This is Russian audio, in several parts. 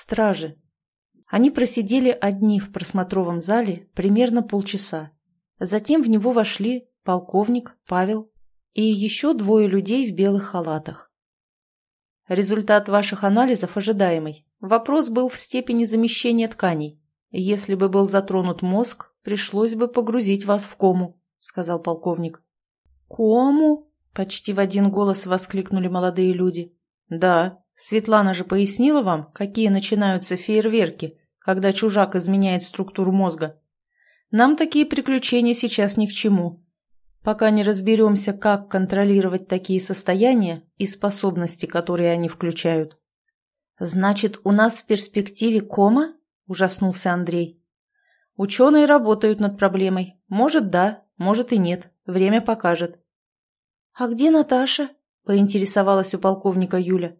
Стражи. Они просидели одни в просмотровом зале примерно полчаса. Затем в него вошли полковник, Павел и еще двое людей в белых халатах. Результат ваших анализов ожидаемый. Вопрос был в степени замещения тканей. Если бы был затронут мозг, пришлось бы погрузить вас в кому, сказал полковник. Кому? Почти в один голос воскликнули молодые люди. Да, Светлана же пояснила вам, какие начинаются фейерверки, когда чужак изменяет структуру мозга. Нам такие приключения сейчас ни к чему. Пока не разберемся, как контролировать такие состояния и способности, которые они включают. «Значит, у нас в перспективе кома?» – ужаснулся Андрей. «Ученые работают над проблемой. Может, да, может и нет. Время покажет». «А где Наташа?» – поинтересовалась у полковника Юля.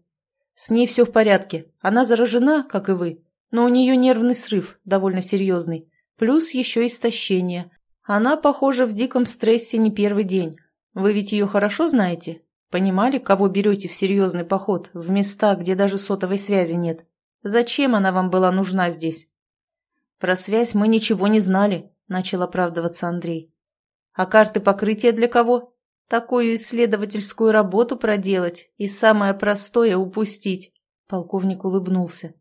С ней все в порядке. Она заражена, как и вы, но у нее нервный срыв, довольно серьезный. Плюс еще истощение. Она, похоже, в диком стрессе не первый день. Вы ведь ее хорошо знаете? Понимали, кого берете в серьезный поход, в места, где даже сотовой связи нет? Зачем она вам была нужна здесь? Про связь мы ничего не знали, начал оправдываться Андрей. А карты покрытия для кого? Такую исследовательскую работу проделать и самое простое упустить. Полковник улыбнулся.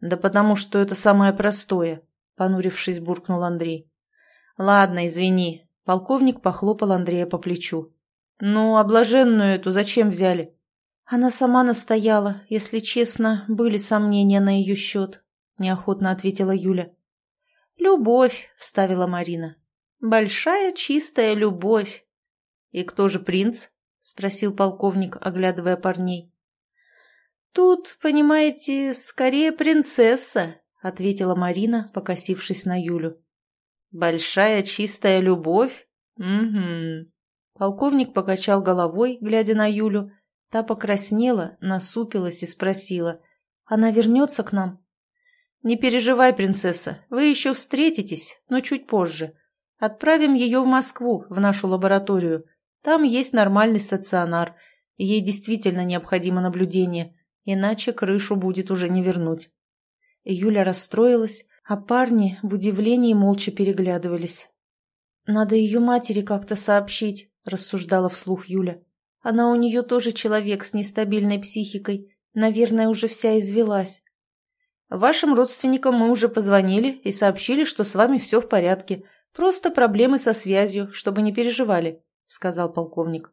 Да потому что это самое простое, понурившись, буркнул Андрей. Ладно, извини. Полковник похлопал Андрея по плечу. Ну, облаженную эту зачем взяли? Она сама настояла, если честно, были сомнения на ее счет, неохотно ответила Юля. Любовь, вставила Марина. Большая чистая любовь. «И кто же принц?» — спросил полковник, оглядывая парней. «Тут, понимаете, скорее принцесса», — ответила Марина, покосившись на Юлю. «Большая чистая любовь? Угу». Полковник покачал головой, глядя на Юлю. Та покраснела, насупилась и спросила. «Она вернется к нам?» «Не переживай, принцесса, вы еще встретитесь, но чуть позже. Отправим ее в Москву, в нашу лабораторию. Там есть нормальный стационар. Ей действительно необходимо наблюдение, иначе крышу будет уже не вернуть. Юля расстроилась, а парни в удивлении молча переглядывались. «Надо ее матери как-то сообщить», – рассуждала вслух Юля. «Она у нее тоже человек с нестабильной психикой. Наверное, уже вся извелась». «Вашим родственникам мы уже позвонили и сообщили, что с вами все в порядке. Просто проблемы со связью, чтобы не переживали сказал полковник.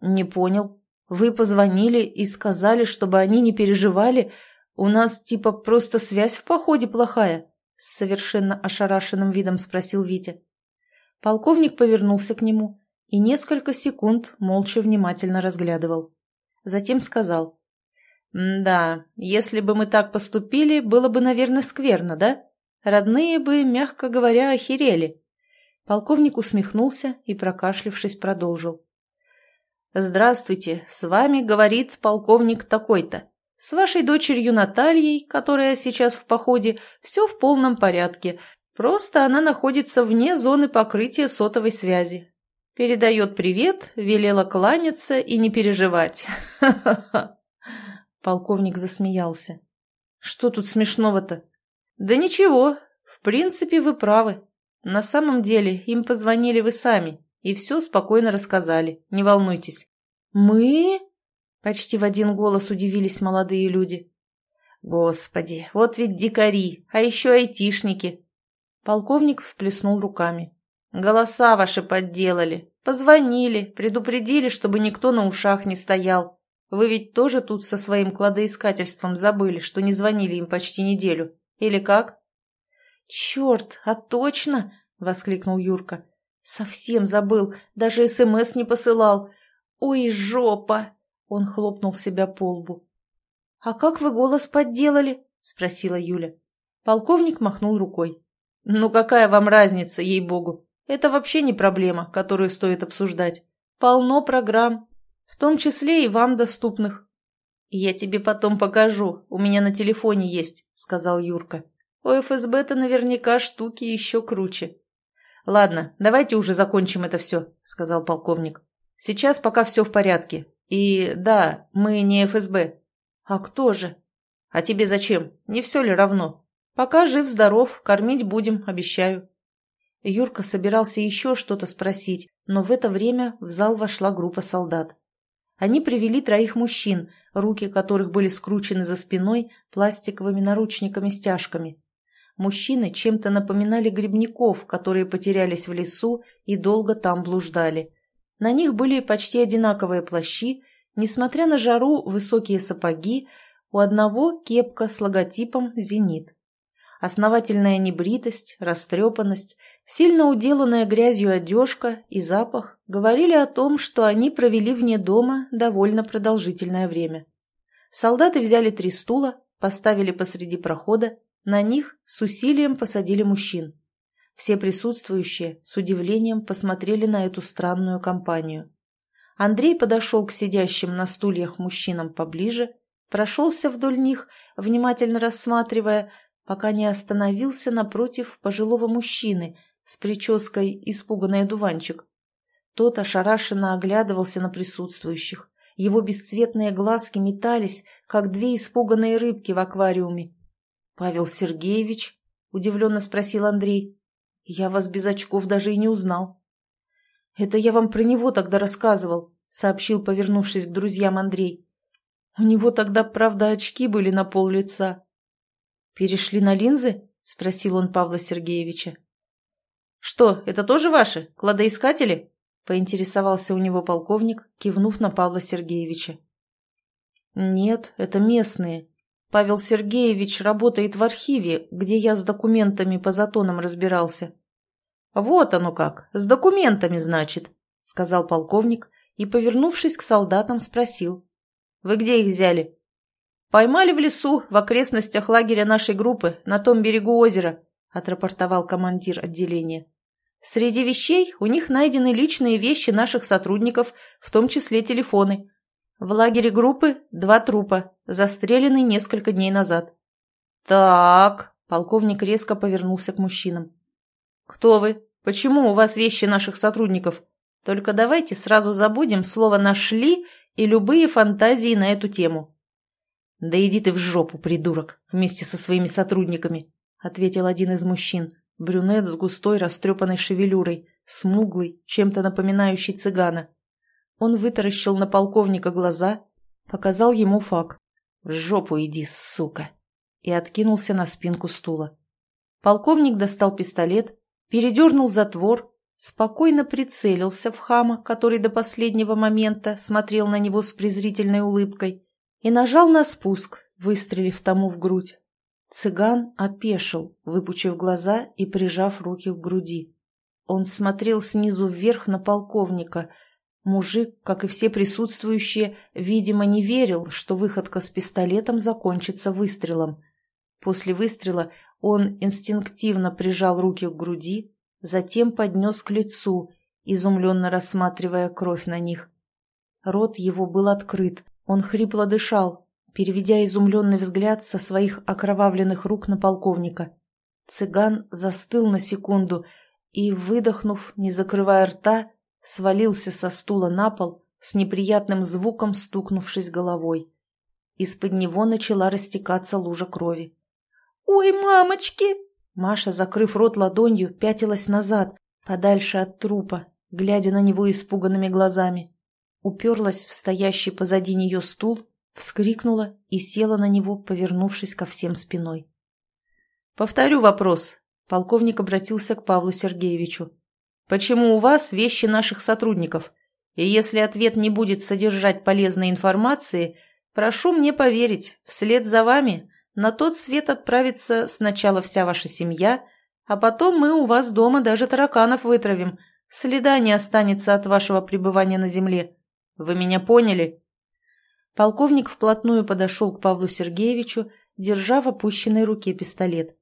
«Не понял. Вы позвонили и сказали, чтобы они не переживали. У нас типа просто связь в походе плохая?» С совершенно ошарашенным видом спросил Витя. Полковник повернулся к нему и несколько секунд молча внимательно разглядывал. Затем сказал. «Да, если бы мы так поступили, было бы, наверное, скверно, да? Родные бы, мягко говоря, охерели. Полковник усмехнулся и, прокашлившись, продолжил. «Здравствуйте, с вами говорит полковник такой-то. С вашей дочерью Натальей, которая сейчас в походе, все в полном порядке, просто она находится вне зоны покрытия сотовой связи. Передает привет, велела кланяться и не переживать. Ха-ха-ха!» Полковник засмеялся. «Что тут смешного-то?» «Да ничего, в принципе, вы правы. На самом деле им позвонили вы сами и все спокойно рассказали, не волнуйтесь. Мы? Почти в один голос удивились молодые люди. Господи, вот ведь дикари, а еще айтишники. Полковник всплеснул руками. Голоса ваши подделали, позвонили, предупредили, чтобы никто на ушах не стоял. Вы ведь тоже тут со своим кладоискательством забыли, что не звонили им почти неделю. Или как? «Черт, а точно!» — воскликнул Юрка. «Совсем забыл, даже СМС не посылал. Ой, жопа!» — он хлопнул себя по лбу. «А как вы голос подделали?» — спросила Юля. Полковник махнул рукой. «Ну какая вам разница, ей-богу? Это вообще не проблема, которую стоит обсуждать. Полно программ, в том числе и вам доступных». «Я тебе потом покажу, у меня на телефоне есть», — сказал Юрка. У ФСБ-то наверняка штуки еще круче. «Ладно, давайте уже закончим это все», — сказал полковник. «Сейчас пока все в порядке. И да, мы не ФСБ». «А кто же?» А тебе зачем? Не все ли равно? Пока жив-здоров, кормить будем, обещаю. Юрка собирался еще что-то спросить, но в это время в зал вошла группа солдат. Они привели троих мужчин, руки которых были скручены за спиной пластиковыми наручниками-стяжками. Мужчины чем-то напоминали грибников, которые потерялись в лесу и долго там блуждали. На них были почти одинаковые плащи, несмотря на жару высокие сапоги, у одного кепка с логотипом «Зенит». Основательная небритость, растрепанность, сильно уделанная грязью одежка и запах говорили о том, что они провели вне дома довольно продолжительное время. Солдаты взяли три стула, поставили посреди прохода, на них с усилием посадили мужчин. Все присутствующие с удивлением посмотрели на эту странную компанию. Андрей подошел к сидящим на стульях мужчинам поближе, прошелся вдоль них, внимательно рассматривая, пока не остановился напротив пожилого мужчины с прической «испуганный одуванчик». Тот ошарашенно оглядывался на присутствующих. Его бесцветные глазки метались, как две испуганные рыбки в аквариуме. «Павел Сергеевич?» — удивленно спросил Андрей. «Я вас без очков даже и не узнал». «Это я вам про него тогда рассказывал», — сообщил, повернувшись к друзьям Андрей. «У него тогда, правда, очки были на пол лица, «Перешли на линзы?» — спросил он Павла Сергеевича. «Что, это тоже ваши? Кладоискатели?» — поинтересовался у него полковник, кивнув на Павла Сергеевича. «Нет, это местные. Павел Сергеевич работает в архиве, где я с документами по затонам разбирался». «Вот оно как, с документами, значит», — сказал полковник и, повернувшись к солдатам, спросил. «Вы где их взяли?» «Поймали в лесу, в окрестностях лагеря нашей группы, на том берегу озера», – отрапортовал командир отделения. «Среди вещей у них найдены личные вещи наших сотрудников, в том числе телефоны. В лагере группы два трупа, застрелены несколько дней назад». «Так», – полковник резко повернулся к мужчинам. «Кто вы? Почему у вас вещи наших сотрудников? Только давайте сразу забудем слово «нашли» и любые фантазии на эту тему». «Да иди ты в жопу, придурок, вместе со своими сотрудниками», — ответил один из мужчин, брюнет с густой растрепанной шевелюрой, смуглый, чем-то напоминающий цыгана. Он вытаращил на полковника глаза, показал ему фак. «В жопу иди, сука!» и откинулся на спинку стула. Полковник достал пистолет, передернул затвор, спокойно прицелился в хама, который до последнего момента смотрел на него с презрительной улыбкой, и нажал на спуск, выстрелив тому в грудь. Цыган опешил, выпучив глаза и прижав руки к груди. Он смотрел снизу вверх на полковника. Мужик, как и все присутствующие, видимо, не верил, что выходка с пистолетом закончится выстрелом. После выстрела он инстинктивно прижал руки к груди, затем поднес к лицу, изумленно рассматривая кровь на них. Рот его был открыт, он хрипло дышал, переведя изумленный взгляд со своих окровавленных рук на полковника. Цыган застыл на секунду и, выдохнув, не закрывая рта, свалился со стула на пол, с неприятным звуком стукнувшись головой. Из-под него начала растекаться лужа крови. «Ой, мамочки!» Маша, закрыв рот ладонью, пятилась назад, подальше от трупа, глядя на него испуганными глазами уперлась в стоящий позади нее стул, вскрикнула и села на него, повернувшись ко всем спиной. «Повторю вопрос», — полковник обратился к Павлу Сергеевичу. «Почему у вас вещи наших сотрудников? И если ответ не будет содержать полезной информации, прошу мне поверить, вслед за вами на тот свет отправится сначала вся ваша семья, а потом мы у вас дома даже тараканов вытравим, следа не останется от вашего пребывания на земле». Вы меня поняли?» Полковник вплотную подошел к Павлу Сергеевичу, держа в опущенной руке пистолет.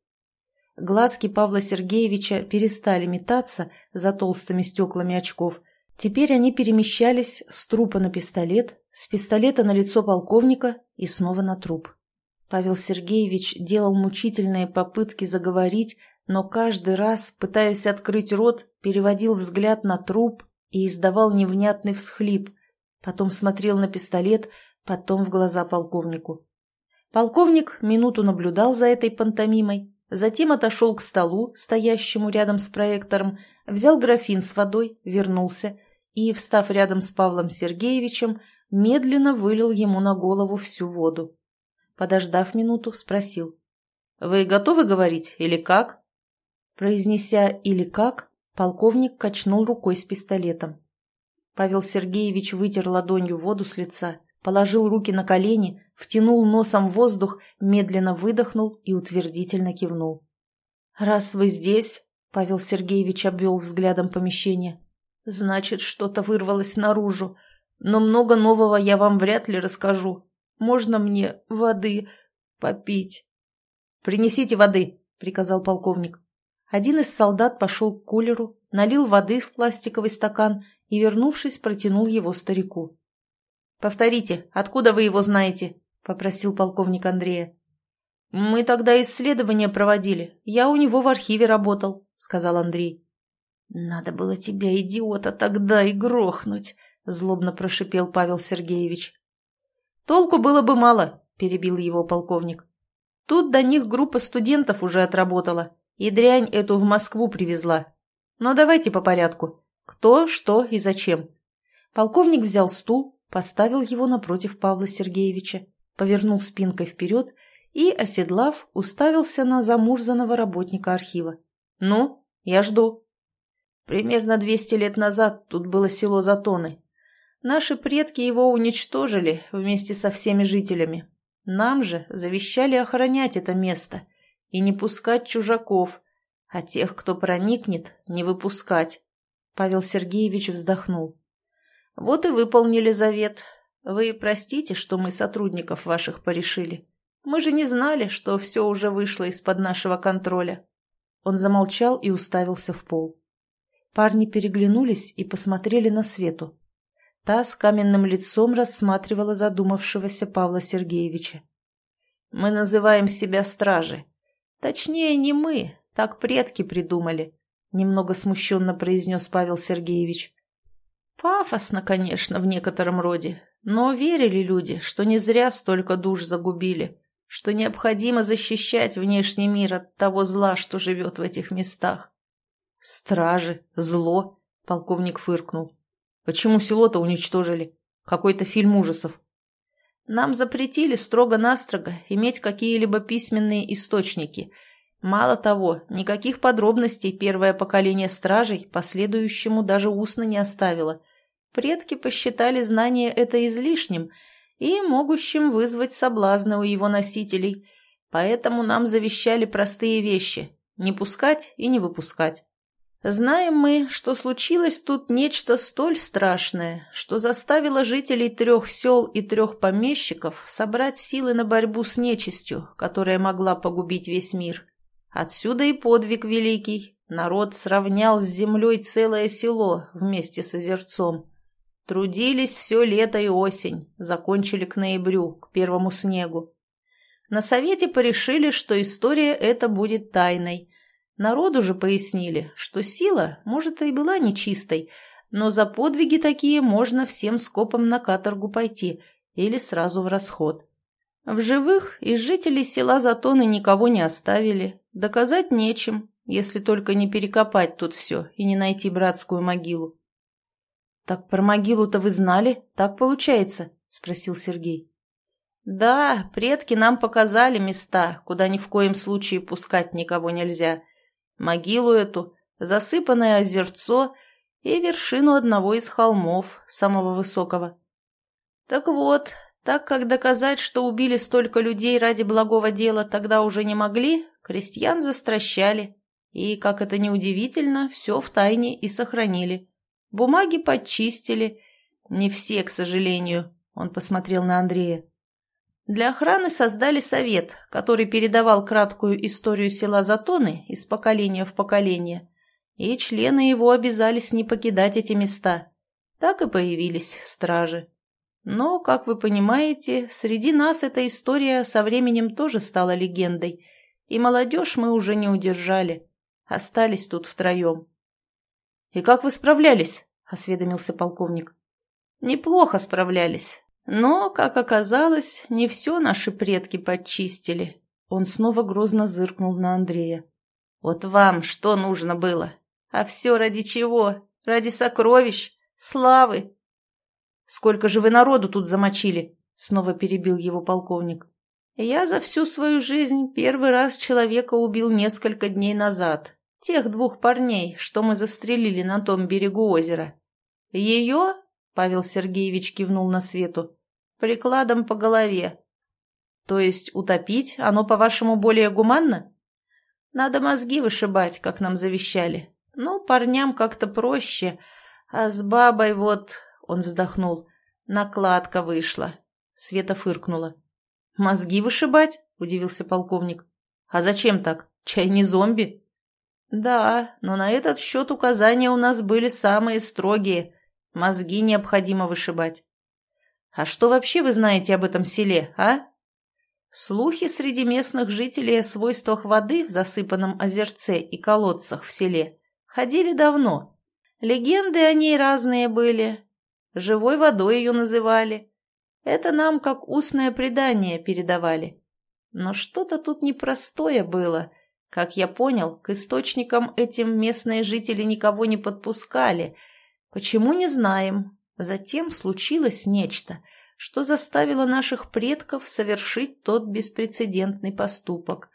Глазки Павла Сергеевича перестали метаться за толстыми стеклами очков. Теперь они перемещались с трупа на пистолет, с пистолета на лицо полковника и снова на труп. Павел Сергеевич делал мучительные попытки заговорить, но каждый раз, пытаясь открыть рот, переводил взгляд на труп и издавал невнятный всхлип, потом смотрел на пистолет, потом в глаза полковнику. Полковник минуту наблюдал за этой пантомимой, затем отошел к столу, стоящему рядом с проектором, взял графин с водой, вернулся и, встав рядом с Павлом Сергеевичем, медленно вылил ему на голову всю воду. Подождав минуту, спросил. «Вы готовы говорить или как?» Произнеся «или как», полковник качнул рукой с пистолетом. Павел Сергеевич вытер ладонью воду с лица, положил руки на колени, втянул носом воздух, медленно выдохнул и утвердительно кивнул. «Раз вы здесь», — Павел Сергеевич обвел взглядом помещение, — «значит, что-то вырвалось наружу, но много нового я вам вряд ли расскажу. Можно мне воды попить?» «Принесите воды», — приказал полковник. Один из солдат пошел к кулеру, налил воды в пластиковый стакан и, вернувшись, протянул его старику. «Повторите, откуда вы его знаете?» – попросил полковник Андрея. «Мы тогда исследования проводили. Я у него в архиве работал», – сказал Андрей. «Надо было тебя, идиота, тогда и грохнуть», – злобно прошипел Павел Сергеевич. «Толку было бы мало», – перебил его полковник. «Тут до них группа студентов уже отработала, и дрянь эту в Москву привезла. Но давайте по порядку. Кто, что и зачем. Полковник взял стул, поставил его напротив Павла Сергеевича, повернул спинкой вперед и, оседлав, уставился на замурзанного работника архива. «Ну, я жду». Примерно двести лет назад тут было село Затоны. Наши предки его уничтожили вместе со всеми жителями. Нам же завещали охранять это место и не пускать чужаков, а тех, кто проникнет, не выпускать. Павел Сергеевич вздохнул. «Вот и выполнили завет. Вы простите, что мы сотрудников ваших порешили. Мы же не знали, что все уже вышло из-под нашего контроля». Он замолчал и уставился в пол. Парни переглянулись и посмотрели на Свету. Та с каменным лицом рассматривала задумавшегося Павла Сергеевича. «Мы называем себя стражи. Точнее, не мы, так предки придумали. Немного смущенно произнес Павел Сергеевич. Пафосно, конечно, в некотором роде, но верили люди, что не зря столько душ загубили, что необходимо защищать внешний мир от того зла, что живет в этих местах. Стражи, зло, полковник фыркнул. Почему село-то уничтожили? Какой-то фильм ужасов. Нам запретили строго-настрого иметь какие-либо письменные источники – Мало того, никаких подробностей первое поколение стражей последующему даже устно не оставило. Предки посчитали знание это излишним и могущим вызвать соблазны у его носителей, поэтому нам завещали простые вещи – не пускать и не выпускать. Знаем мы, что случилось тут нечто столь страшное, что заставило жителей трех сел и трех помещиков собрать силы на борьбу с нечистью, которая могла погубить весь мир. Отсюда и подвиг великий. Народ сравнял с землей целое село вместе с озерцом. Трудились все лето и осень, закончили к ноябрю, к первому снегу. На совете порешили, что история эта будет тайной. Народу же пояснили, что сила, может, и была нечистой, но за подвиги такие можно всем скопом на каторгу пойти или сразу в расход. В живых из жителей села Затоны никого не оставили. Доказать нечем, если только не перекопать тут все и не найти братскую могилу. «Так про могилу-то вы знали? Так получается?» – спросил Сергей. «Да, предки нам показали места, куда ни в коем случае пускать никого нельзя. Могилу эту, засыпанное озерцо и вершину одного из холмов, самого высокого. Так вот, так как доказать, что убили столько людей ради благого дела, тогда уже не могли, крестьян застращали. И, как это ни удивительно, все в тайне и сохранили. Бумаги подчистили. Не все, к сожалению, он посмотрел на Андрея. Для охраны создали совет, который передавал краткую историю села Затоны из поколения в поколение, и члены его обязались не покидать эти места. Так и появились стражи. Но, как вы понимаете, среди нас эта история со временем тоже стала легендой, и молодежь мы уже не удержали. Остались тут втроем. — И как вы справлялись? — осведомился полковник. — Неплохо справлялись. Но, как оказалось, не все наши предки подчистили. Он снова грозно зыркнул на Андрея. Вот вам что нужно было? А все ради чего? Ради сокровищ, славы. Сколько же вы народу тут замочили? Снова перебил его полковник. Я за всю свою жизнь первый раз человека убил несколько дней назад. Тех двух парней, что мы застрелили на том берегу озера. Ее, Павел Сергеевич кивнул на свету, прикладом по голове. То есть утопить оно, по-вашему, более гуманно? Надо мозги вышибать, как нам завещали. Ну, парням как-то проще. А с бабой вот, он вздохнул, накладка вышла. Света фыркнула. «Мозги вышибать?» – удивился полковник. «А зачем так? Чай не зомби?» «Да, но на этот счет указания у нас были самые строгие. Мозги необходимо вышибать». «А что вообще вы знаете об этом селе, а?» Слухи среди местных жителей о свойствах воды в засыпанном озерце и колодцах в селе ходили давно. Легенды о ней разные были. Живой водой ее называли. Это нам как устное предание передавали. Но что-то тут непростое было. Как я понял, к источникам этим местные жители никого не подпускали. Почему, не знаем. Затем случилось нечто, что заставило наших предков совершить тот беспрецедентный поступок.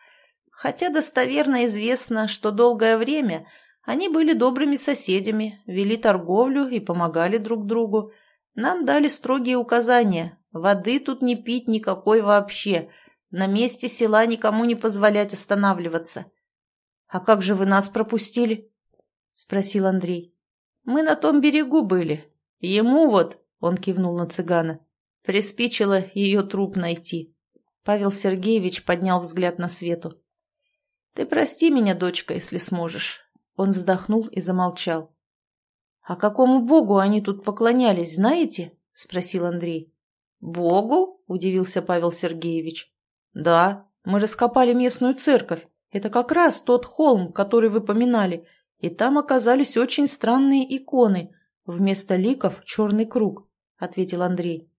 Хотя достоверно известно, что долгое время они были добрыми соседями, вели торговлю и помогали друг другу. Нам дали строгие указания Воды тут не пить никакой вообще. На месте села никому не позволять останавливаться. — А как же вы нас пропустили? — спросил Андрей. — Мы на том берегу были. Ему вот, — он кивнул на цыгана, — приспичило ее труп найти. Павел Сергеевич поднял взгляд на Свету. — Ты прости меня, дочка, если сможешь. Он вздохнул и замолчал. — А какому богу они тут поклонялись, знаете? — спросил Андрей. «Богу?» – удивился Павел Сергеевич. «Да, мы раскопали местную церковь. Это как раз тот холм, который вы поминали. И там оказались очень странные иконы. Вместо ликов черный круг», – ответил Андрей.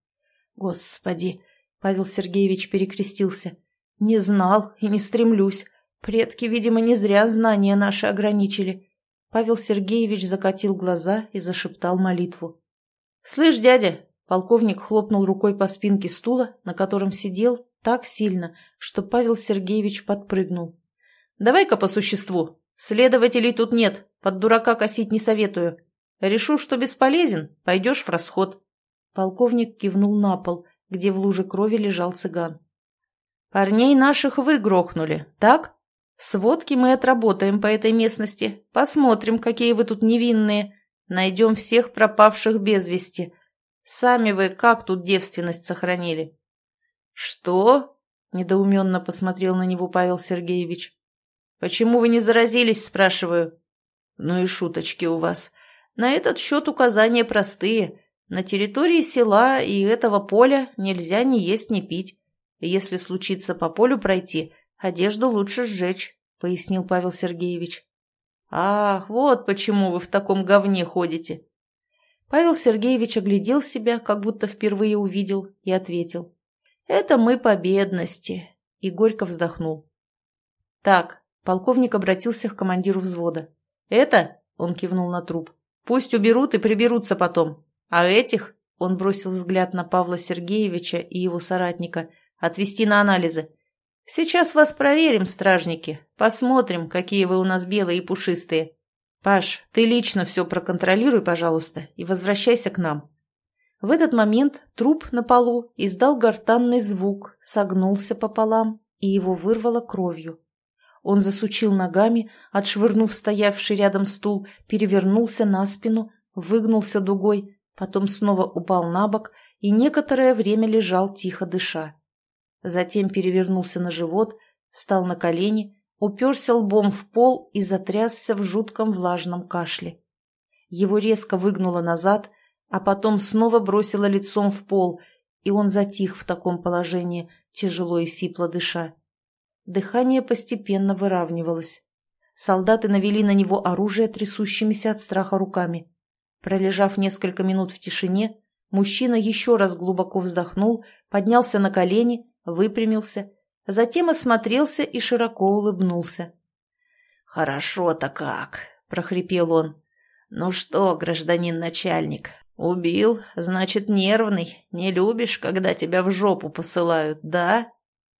«Господи!» – Павел Сергеевич перекрестился. «Не знал и не стремлюсь. Предки, видимо, не зря знания наши ограничили». Павел Сергеевич закатил глаза и зашептал молитву. «Слышь, дядя, Полковник хлопнул рукой по спинке стула, на котором сидел, так сильно, что Павел Сергеевич подпрыгнул. «Давай-ка по существу. Следователей тут нет, под дурака косить не советую. Решу, что бесполезен, пойдешь в расход». Полковник кивнул на пол, где в луже крови лежал цыган. «Парней наших вы грохнули, так? Сводки мы отработаем по этой местности, посмотрим, какие вы тут невинные, найдем всех пропавших без вести». Сами вы как тут девственность сохранили?» «Что?» – недоуменно посмотрел на него Павел Сергеевич. «Почему вы не заразились?» – спрашиваю. «Ну и шуточки у вас. На этот счет указания простые. На территории села и этого поля нельзя ни есть, ни пить. Если случится по полю пройти, одежду лучше сжечь», – пояснил Павел Сергеевич. «Ах, вот почему вы в таком говне ходите. Павел Сергеевич оглядел себя, как будто впервые увидел, и ответил. «Это мы по бедности», и горько вздохнул. «Так», — полковник обратился к командиру взвода. «Это?» — он кивнул на труп. «Пусть уберут и приберутся потом. А этих?» — он бросил взгляд на Павла Сергеевича и его соратника. «Отвести на анализы. Сейчас вас проверим, стражники. Посмотрим, какие вы у нас белые и пушистые. «Паш, ты лично все проконтролируй, пожалуйста, и возвращайся к нам». В этот момент труп на полу издал гортанный звук, согнулся пополам, и его вырвало кровью. Он засучил ногами, отшвырнув стоявший рядом стул, перевернулся на спину, выгнулся дугой, потом снова упал на бок и некоторое время лежал тихо дыша. Затем перевернулся на живот, встал на колени уперся лбом в пол и затрясся в жутком влажном кашле. Его резко выгнуло назад, а потом снова бросило лицом в пол, и он затих в таком положении, тяжело и сипло дыша. Дыхание постепенно выравнивалось. Солдаты навели на него оружие трясущимися от страха руками. Пролежав несколько минут в тишине, Мужчина еще раз глубоко вздохнул, поднялся на колени, выпрямился, затем осмотрелся и широко улыбнулся. «Хорошо-то как!» — прохрипел он. «Ну что, гражданин начальник, убил, значит, нервный, не любишь, когда тебя в жопу посылают, да?»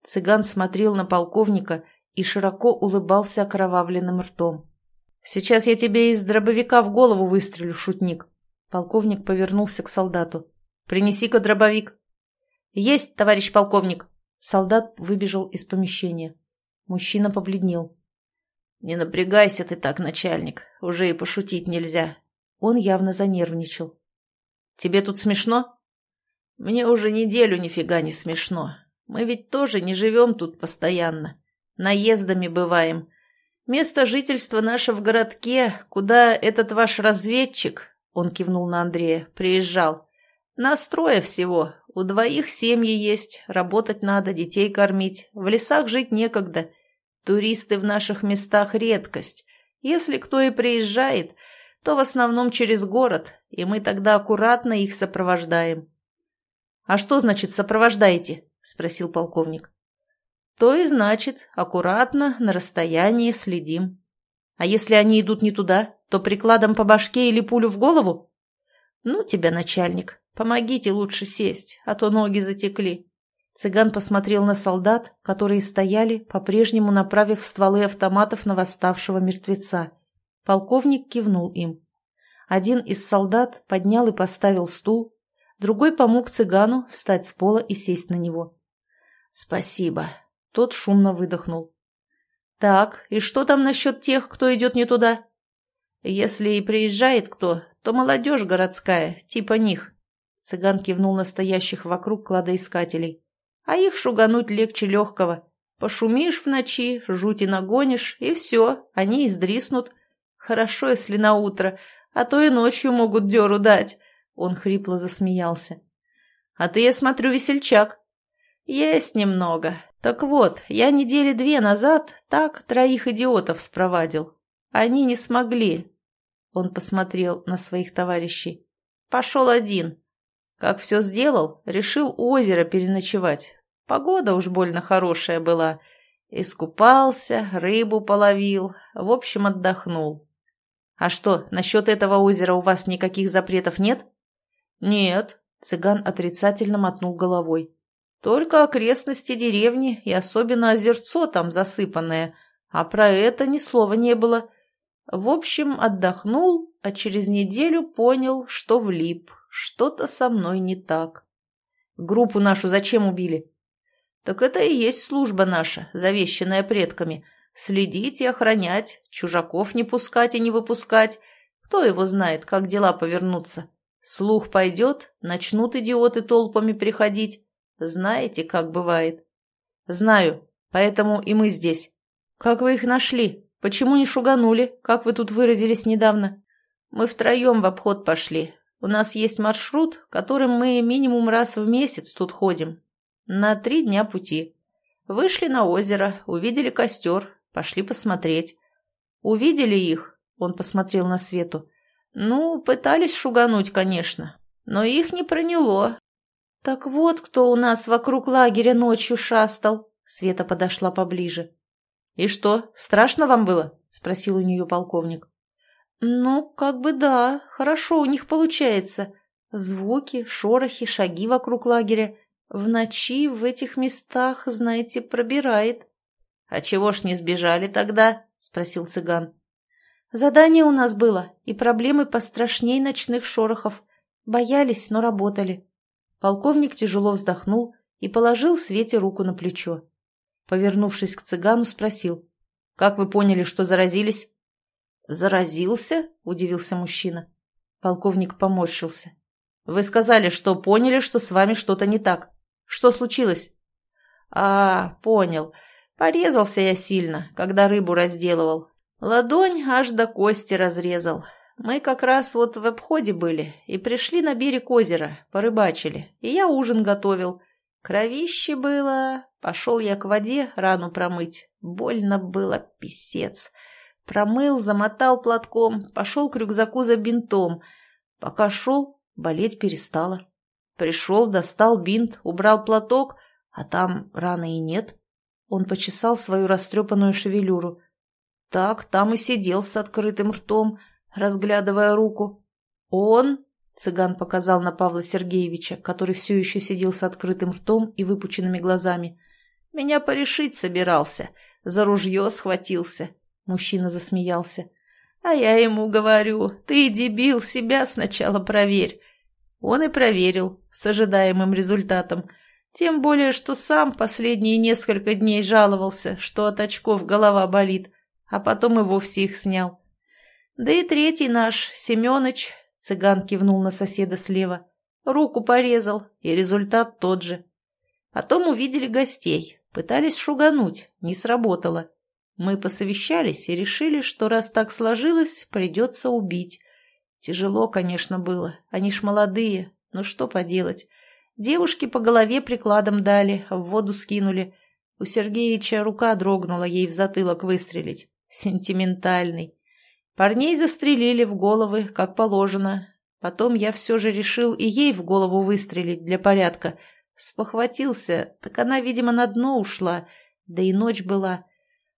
Цыган смотрел на полковника и широко улыбался окровавленным ртом. «Сейчас я тебе из дробовика в голову выстрелю, шутник!» Полковник повернулся к солдату. «Принеси-ка дробовик». «Есть, товарищ полковник!» Солдат выбежал из помещения. Мужчина побледнел. «Не напрягайся ты так, начальник. Уже и пошутить нельзя». Он явно занервничал. «Тебе тут смешно?» «Мне уже неделю нифига не смешно. Мы ведь тоже не живем тут постоянно. Наездами бываем. Место жительства наше в городке, куда этот ваш разведчик, он кивнул на Андрея. Приезжал. Нас трое всего. У двоих семьи есть. Работать надо, детей кормить. В лесах жить некогда. Туристы в наших местах редкость. Если кто и приезжает, то в основном через город, и мы тогда аккуратно их сопровождаем. «А что значит сопровождаете?» – спросил полковник. «То и значит, аккуратно, на расстоянии следим. А если они идут не туда, то прикладом по башке или пулю в голову? Ну тебя, начальник, помогите лучше сесть, а то ноги затекли. Цыган посмотрел на солдат, которые стояли, по-прежнему направив стволы автоматов на восставшего мертвеца. Полковник кивнул им. Один из солдат поднял и поставил стул, другой помог цыгану встать с пола и сесть на него. «Спасибо», — тот шумно выдохнул. «Так, и что там насчет тех, кто идет не туда?» Если и приезжает кто, то молодежь городская, типа них. Цыган кивнул настоящих вокруг кладоискателей. А их шугануть легче легкого. Пошумишь в ночи, жути нагонишь, и все, они издриснут. Хорошо, если на утро, а то и ночью могут деру дать. Он хрипло засмеялся. А ты, я смотрю, весельчак. Есть немного. Так вот, я недели две назад так троих идиотов спровадил. Они не смогли, он посмотрел на своих товарищей. Пошел один. Как все сделал, решил у озера переночевать. Погода уж больно хорошая была. Искупался, рыбу половил, в общем, отдохнул. А что, насчет этого озера у вас никаких запретов нет? Нет, цыган отрицательно мотнул головой. Только окрестности деревни и особенно озерцо там засыпанное, а про это ни слова не было. В общем, отдохнул, а через неделю понял, что влип. Что-то со мной не так. Группу нашу зачем убили? Так это и есть служба наша, завещанная предками. Следить и охранять, чужаков не пускать и не выпускать. Кто его знает, как дела повернутся? Слух пойдет, начнут идиоты толпами приходить. Знаете, как бывает? Знаю, поэтому и мы здесь. Как вы их нашли? Почему не шуганули, как вы тут выразились недавно? Мы втроем в обход пошли. У нас есть маршрут, которым мы минимум раз в месяц тут ходим. На три дня пути. Вышли на озеро, увидели костер, пошли посмотреть. Увидели их, он посмотрел на Свету. Ну, пытались шугануть, конечно, но их не проняло. Так вот, кто у нас вокруг лагеря ночью шастал. Света подошла поближе. «И что, страшно вам было?» – спросил у нее полковник. «Ну, как бы да, хорошо у них получается. Звуки, шорохи, шаги вокруг лагеря. В ночи в этих местах, знаете, пробирает». «А чего ж не сбежали тогда?» – спросил цыган. «Задание у нас было, и проблемы пострашней ночных шорохов. Боялись, но работали». Полковник тяжело вздохнул и положил Свете руку на плечо. Повернувшись к цыгану, спросил. «Как вы поняли, что заразились?» «Заразился?» – удивился мужчина. Полковник поморщился. «Вы сказали, что поняли, что с вами что-то не так. Что случилось?» «А, понял. Порезался я сильно, когда рыбу разделывал. Ладонь аж до кости разрезал. Мы как раз вот в обходе были и пришли на берег озера, порыбачили, и я ужин готовил. Кровище было, Пошел я к воде рану промыть. Больно было, писец. Промыл, замотал платком, пошел к рюкзаку за бинтом. Пока шел, болеть перестало. Пришел, достал бинт, убрал платок, а там раны и нет. Он почесал свою растрепанную шевелюру. Так, там и сидел с открытым ртом, разглядывая руку. «Он?» — цыган показал на Павла Сергеевича, который все еще сидел с открытым ртом и выпученными глазами. «Меня порешить собирался. За ружье схватился». Мужчина засмеялся. «А я ему говорю, ты, дебил, себя сначала проверь». Он и проверил, с ожидаемым результатом. Тем более, что сам последние несколько дней жаловался, что от очков голова болит, а потом и вовсе их снял. Да и третий наш, Семеныч, цыган кивнул на соседа слева, руку порезал, и результат тот же. Потом увидели гостей, пытались шугануть, не сработало. Мы посовещались и решили, что раз так сложилось, придется убить. Тяжело, конечно, было, они ж молодые, но что поделать. Девушки по голове прикладом дали, в воду скинули. У Сергеича рука дрогнула ей в затылок выстрелить. Сентиментальный. Парней застрелили в головы, как положено. Потом я все же решил и ей в голову выстрелить для порядка. Спохватился, так она, видимо, на дно ушла, да и ночь была.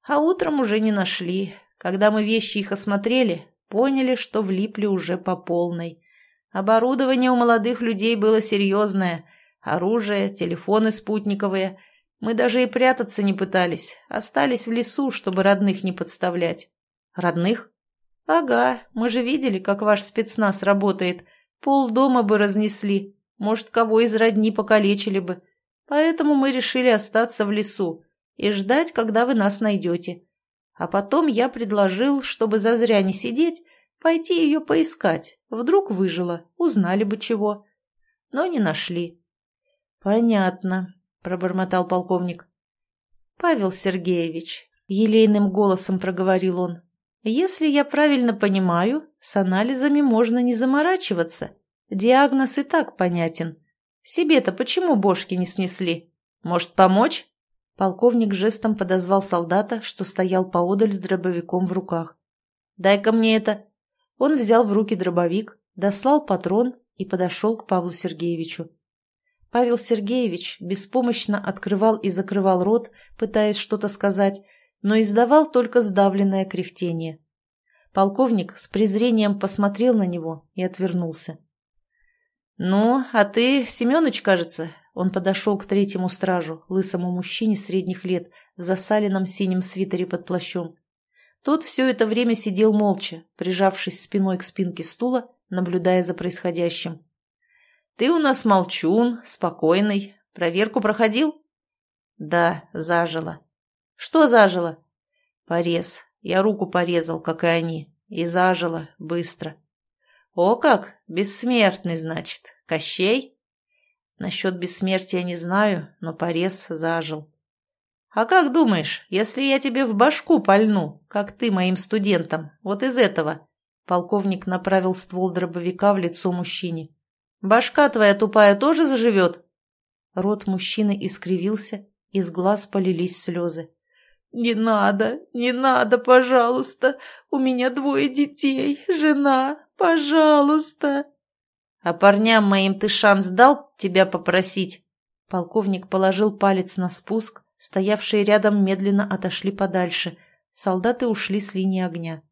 А утром уже не нашли. Когда мы вещи их осмотрели, поняли, что влипли уже по полной. Оборудование у молодых людей было серьезное. Оружие, телефоны спутниковые. Мы даже и прятаться не пытались. Остались в лесу, чтобы родных не подставлять. Родных? «Ага, мы же видели, как ваш спецназ работает. Пол дома бы разнесли. Может, кого из родни покалечили бы. Поэтому мы решили остаться в лесу и ждать, когда вы нас найдете. А потом я предложил, чтобы зазря не сидеть, пойти ее поискать. Вдруг выжила, узнали бы чего. Но не нашли». «Понятно», — пробормотал полковник. «Павел Сергеевич», — елейным голосом проговорил он, если я правильно понимаю, с анализами можно не заморачиваться. Диагноз и так понятен. Себе-то почему бошки не снесли? Может, помочь? Полковник жестом подозвал солдата, что стоял поодаль с дробовиком в руках. «Дай-ка мне это!» Он взял в руки дробовик, дослал патрон и подошел к Павлу Сергеевичу. Павел Сергеевич беспомощно открывал и закрывал рот, пытаясь что-то сказать, но издавал только сдавленное кряхтение. Полковник с презрением посмотрел на него и отвернулся. «Ну, а ты, Семеныч, кажется?» Он подошел к третьему стражу, лысому мужчине средних лет, в засаленном синем свитере под плащом. Тот все это время сидел молча, прижавшись спиной к спинке стула, наблюдая за происходящим. «Ты у нас молчун, спокойный. Проверку проходил?» «Да, зажило. «Что зажило?» «Порез. Я руку порезал, как и они. И зажило. Быстро». «О как! Бессмертный, значит. Кощей?» «Насчет бессмертия не знаю, но порез зажил». «А как думаешь, если я тебе в башку пальну, как ты моим студентам, вот из этого?» Полковник направил ствол дробовика в лицо мужчине. «Башка твоя тупая тоже заживет?» Рот мужчины искривился, из глаз полились слезы. «Не надо, не надо, пожалуйста. У меня двое детей, жена, пожалуйста». «А парням моим ты шанс дал тебя попросить?» Полковник положил палец на спуск, стоявшие рядом медленно отошли подальше. Солдаты ушли с линии огня.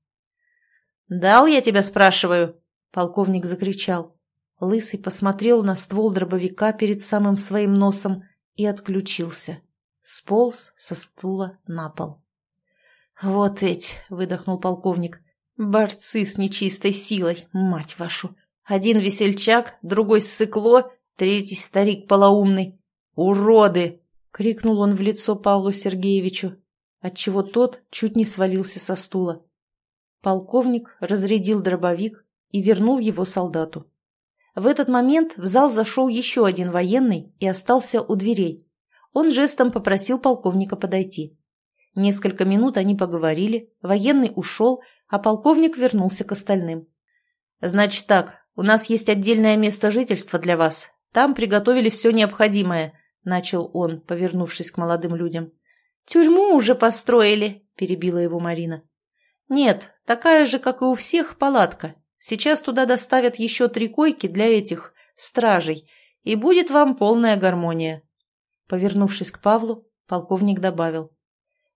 «Дал я тебя, спрашиваю?» Полковник закричал. Лысый посмотрел на ствол дробовика перед самым своим носом и отключился сполз со стула на пол. «Вот ведь!» — выдохнул полковник. «Борцы с нечистой силой, мать вашу! Один весельчак, другой ссыкло, третий старик полоумный. Уроды!» — крикнул он в лицо Павлу Сергеевичу, отчего тот чуть не свалился со стула. Полковник разрядил дробовик и вернул его солдату. В этот момент в зал зашел еще один военный и остался у дверей. Он жестом попросил полковника подойти. Несколько минут они поговорили, военный ушел, а полковник вернулся к остальным. «Значит так, у нас есть отдельное место жительства для вас. Там приготовили все необходимое», — начал он, повернувшись к молодым людям. «Тюрьму уже построили», — перебила его Марина. «Нет, такая же, как и у всех, палатка. Сейчас туда доставят еще три койки для этих стражей и будет вам полная гармония». Повернувшись к Павлу, полковник добавил.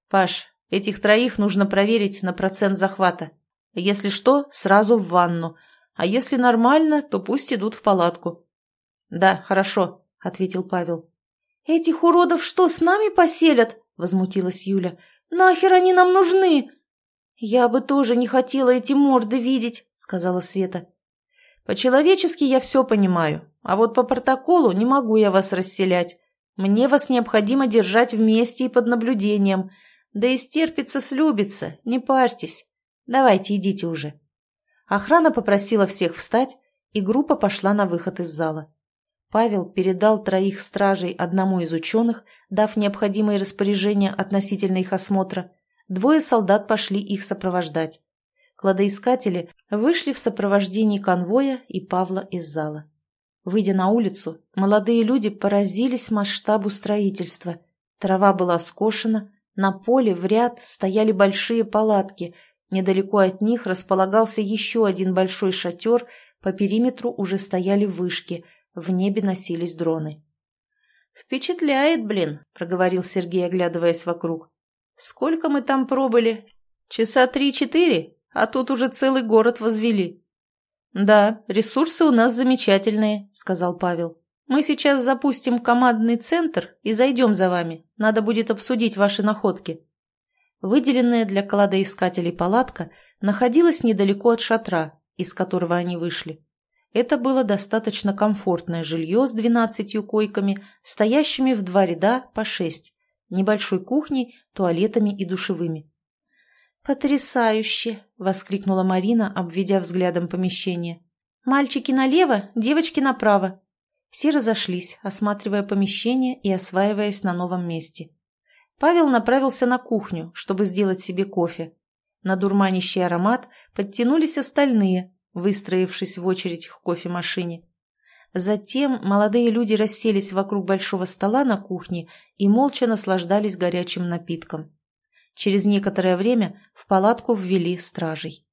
«Паш, этих троих нужно проверить на процент захвата. Если что, сразу в ванну, а если нормально, то пусть идут в палатку». «Да, хорошо», — ответил Павел. «Этих уродов что, с нами поселят?» — возмутилась Юля. «Нахер они нам нужны?» «Я бы тоже не хотела эти морды видеть», — сказала Света. «По-человечески я все понимаю, а вот по протоколу не могу я вас расселять. Мне вас необходимо держать вместе и под наблюдением. Да и стерпится слюбится, не парьтесь. Давайте, идите уже». Охрана попросила всех встать, и группа пошла на выход из зала. Павел передал троих стражей одному из ученых, дав необходимые распоряжения относительно их осмотра. Двое солдат пошли их сопровождать. Кладоискатели вышли в сопровождении конвоя и Павла из зала. Выйдя на улицу, молодые люди поразились масштабу строительства. Трава была скошена, на поле в ряд стояли большие палатки, недалеко от них располагался еще один большой шатер, по периметру уже стояли вышки – в небе носились дроны. «Впечатляет, блин», — проговорил Сергей, оглядываясь вокруг. «Сколько мы там пробыли? Часа три-четыре, а тут уже целый город возвели». «Да, ресурсы у нас замечательные», — сказал Павел. «Мы сейчас запустим командный центр и зайдем за вами. Надо будет обсудить ваши находки». Выделенная для кладоискателей палатка находилась недалеко от шатра, из которого они вышли. Это было достаточно комфортное жилье с двенадцатью койками, стоящими в два ряда по шесть, небольшой кухней, туалетами и душевыми. «Потрясающе!» — воскликнула Марина, обведя взглядом помещение. «Мальчики налево, девочки направо». Все разошлись, осматривая помещение и осваиваясь на новом месте. Павел направился на кухню, чтобы сделать себе кофе. На дурманящий аромат подтянулись остальные, выстроившись в очередь к кофемашине. Затем молодые люди расселись вокруг большого стола на кухне и молча наслаждались горячим напитком. Через некоторое время в палатку ввели стражей.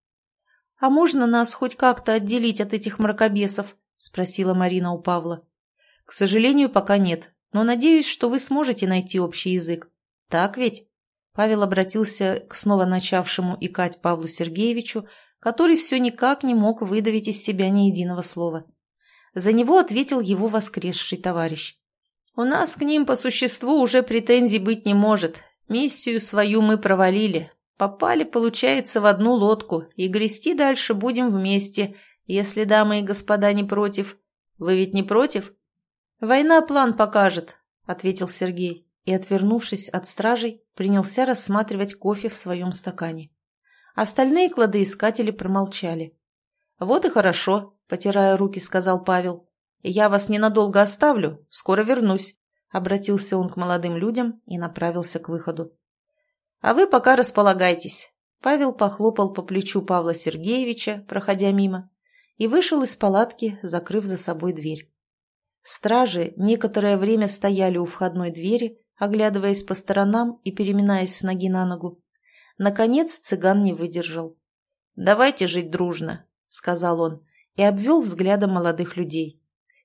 «А можно нас хоть как-то отделить от этих мракобесов?» – спросила Марина у Павла. «К сожалению, пока нет, но надеюсь, что вы сможете найти общий язык. Так ведь?» Павел обратился к снова начавшему икать Павлу Сергеевичу, который все никак не мог выдавить из себя ни единого слова. За него ответил его воскресший товарищ. «У нас к ним по существу уже претензий быть не может. Миссию свою мы провалили. Попали, получается, в одну лодку, и грести дальше будем вместе, если дамы и господа не против. Вы ведь не против?» «Война план покажет», — ответил Сергей, и, отвернувшись от стражей, принялся рассматривать кофе в своем стакане. Остальные кладоискатели промолчали. «Вот и хорошо», — потирая руки, сказал Павел. «Я вас ненадолго оставлю, скоро вернусь», — обратился он к молодым людям и направился к выходу. «А вы пока располагайтесь». Павел похлопал по плечу Павла Сергеевича, проходя мимо, и вышел из палатки, закрыв за собой дверь. Стражи некоторое время стояли у входной двери, оглядываясь по сторонам и переминаясь с ноги на ногу. Наконец цыган не выдержал. «Давайте жить дружно», — сказал он, и обвел взглядом молодых людей.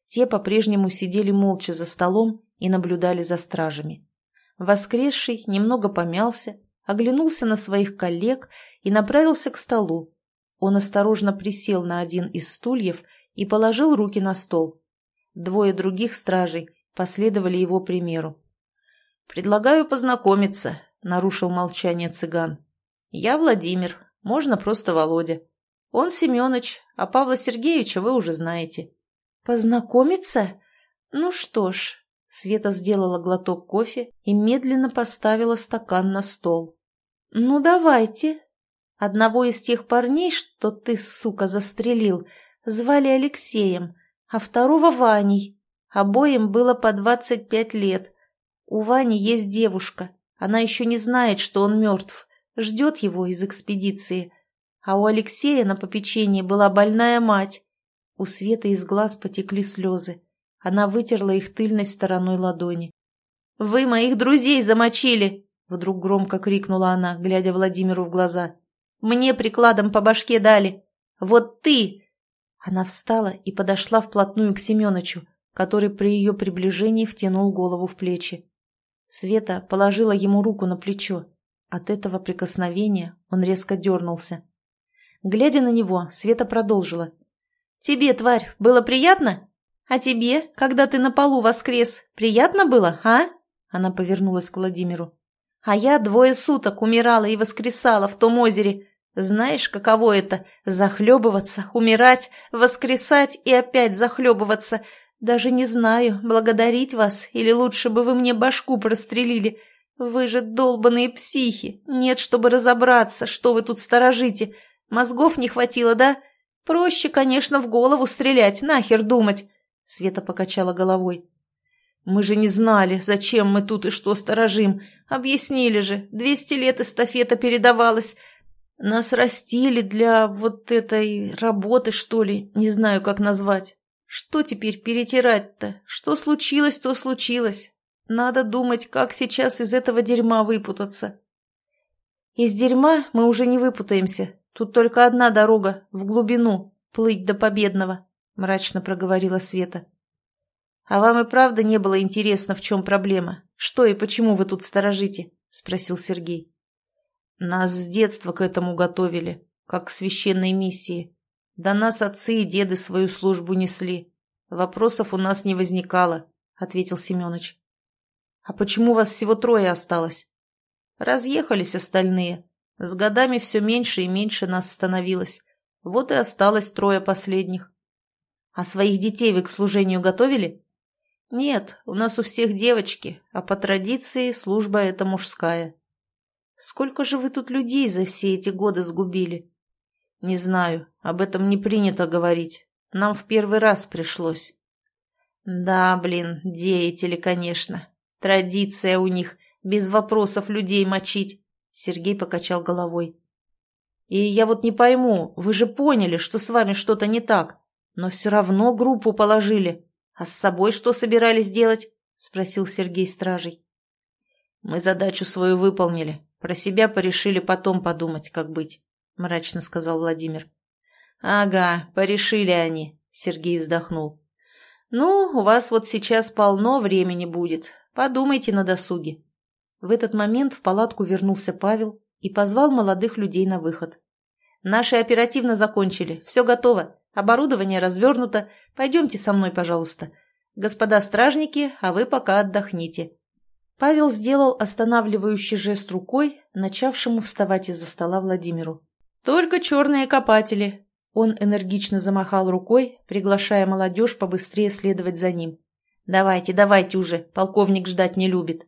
Те по-прежнему сидели молча за столом и наблюдали за стражами. Воскресший немного помялся, оглянулся на своих коллег и направился к столу. Он осторожно присел на один из стульев и положил руки на стол. Двое других стражей последовали его примеру. «Предлагаю познакомиться», — нарушил молчание цыган. «Я Владимир, можно просто Володя. Он Семенович, а Павла Сергеевича вы уже знаете». «Познакомиться? Ну что ж...» Света сделала глоток кофе и медленно поставила стакан на стол. «Ну, давайте. Одного из тех парней, что ты, сука, застрелил, звали Алексеем, а второго — Ваней. Обоим было по двадцать пять лет. У Вани есть девушка, она еще не знает, что он мертв, ждет его из экспедиции. А у Алексея на попечении была больная мать. У Светы из глаз потекли слезы. Она вытерла их тыльной стороной ладони. «Вы моих друзей замочили!» Вдруг громко крикнула она, глядя Владимиру в глаза. «Мне прикладом по башке дали! Вот ты!» Она встала и подошла вплотную к Семеновичу, который при ее приближении втянул голову в плечи. Света положила ему руку на плечо. От этого прикосновения он резко дернулся. Глядя на него, Света продолжила. «Тебе, тварь, было приятно? А тебе, когда ты на полу воскрес, приятно было, а?» Она повернулась к Владимиру. «А я двое суток умирала и воскресала в том озере. Знаешь, каково это – захлебываться, умирать, воскресать и опять захлебываться. Даже не знаю, благодарить вас или лучше бы вы мне башку прострелили. Вы же долбаные психи. Нет, чтобы разобраться, что вы тут сторожите. Мозгов не хватило, да? Проще, конечно, в голову стрелять, нахер думать. Света покачала головой. Мы же не знали, зачем мы тут и что сторожим. Объяснили же, двести лет эстафета передавалась. Нас растили для вот этой работы, что ли, не знаю, как назвать. Что теперь перетирать-то? Что случилось, то случилось. Надо думать, как сейчас из этого дерьма выпутаться. Из дерьма мы уже не выпутаемся. Тут только одна дорога, в глубину, плыть до победного, мрачно проговорила Света. А вам и правда не было интересно, в чем проблема? Что и почему вы тут сторожите? Спросил Сергей. Нас с детства к этому готовили, как к священной миссии. До нас отцы и деды свою службу несли. Вопросов у нас не возникало, — ответил Семенович. А почему вас всего трое осталось? Разъехались остальные. С годами все меньше и меньше нас становилось. Вот и осталось трое последних. А своих детей вы к служению готовили? Нет, у нас у всех девочки, а по традиции служба эта мужская. Сколько же вы тут людей за все эти годы сгубили? «Не знаю, об этом не принято говорить. Нам в первый раз пришлось». «Да, блин, деятели, конечно. Традиция у них, без вопросов людей мочить», — Сергей покачал головой. «И я вот не пойму, вы же поняли, что с вами что-то не так, но все равно группу положили. А с собой что собирались делать?» — спросил Сергей стражей. «Мы задачу свою выполнили, про себя порешили потом подумать, как быть мрачно сказал Владимир. «Ага, порешили они», — Сергей вздохнул. «Ну, у вас вот сейчас полно времени будет. Подумайте на досуге». В этот момент в палатку вернулся Павел и позвал молодых людей на выход. «Наши оперативно закончили. Все готово. Оборудование развернуто. Пойдемте со мной, пожалуйста. Господа стражники, а вы пока отдохните». Павел сделал останавливающий жест рукой, начавшему вставать из-за стола Владимиру. «Только черные копатели!» Он энергично замахал рукой, приглашая молодежь побыстрее следовать за ним. «Давайте, давайте уже, полковник ждать не любит».